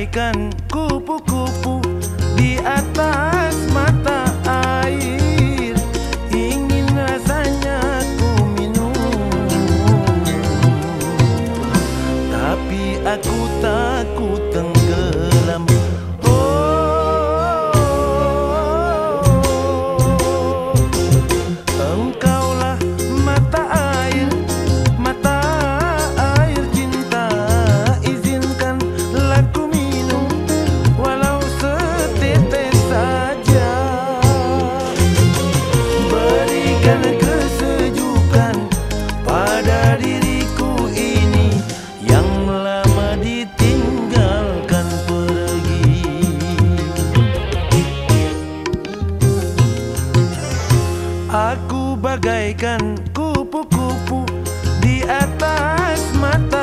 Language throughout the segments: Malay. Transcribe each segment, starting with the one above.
Bagaikan kupu-kupu di atas mata air. Ingin rasanya ku minum. Tapi aku takut tenggelam bagaikan kupu-kupu di atas mata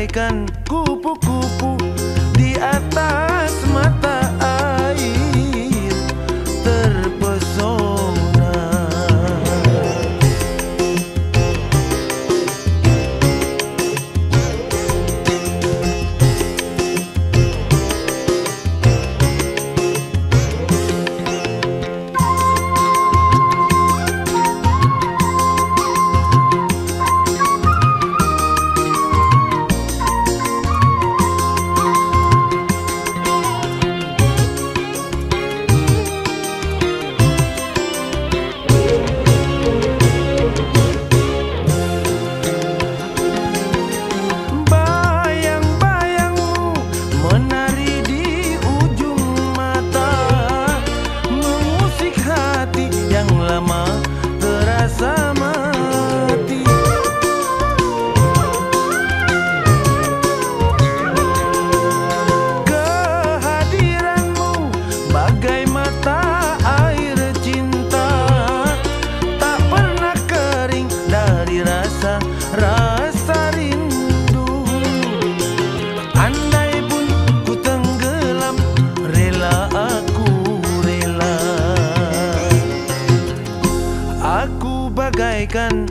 bagaikan kupu-kupu bagaikan